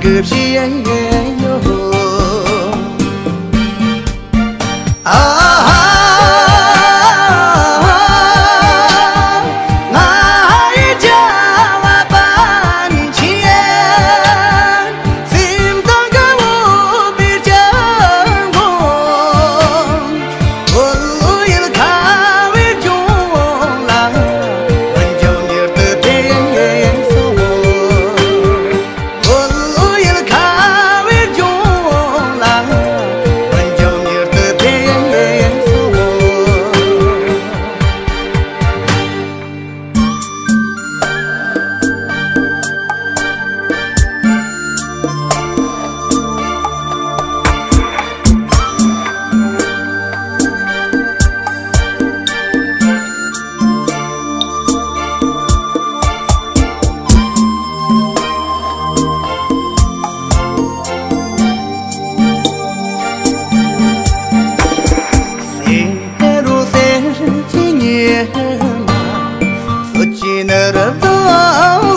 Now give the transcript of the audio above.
급시에 요 아.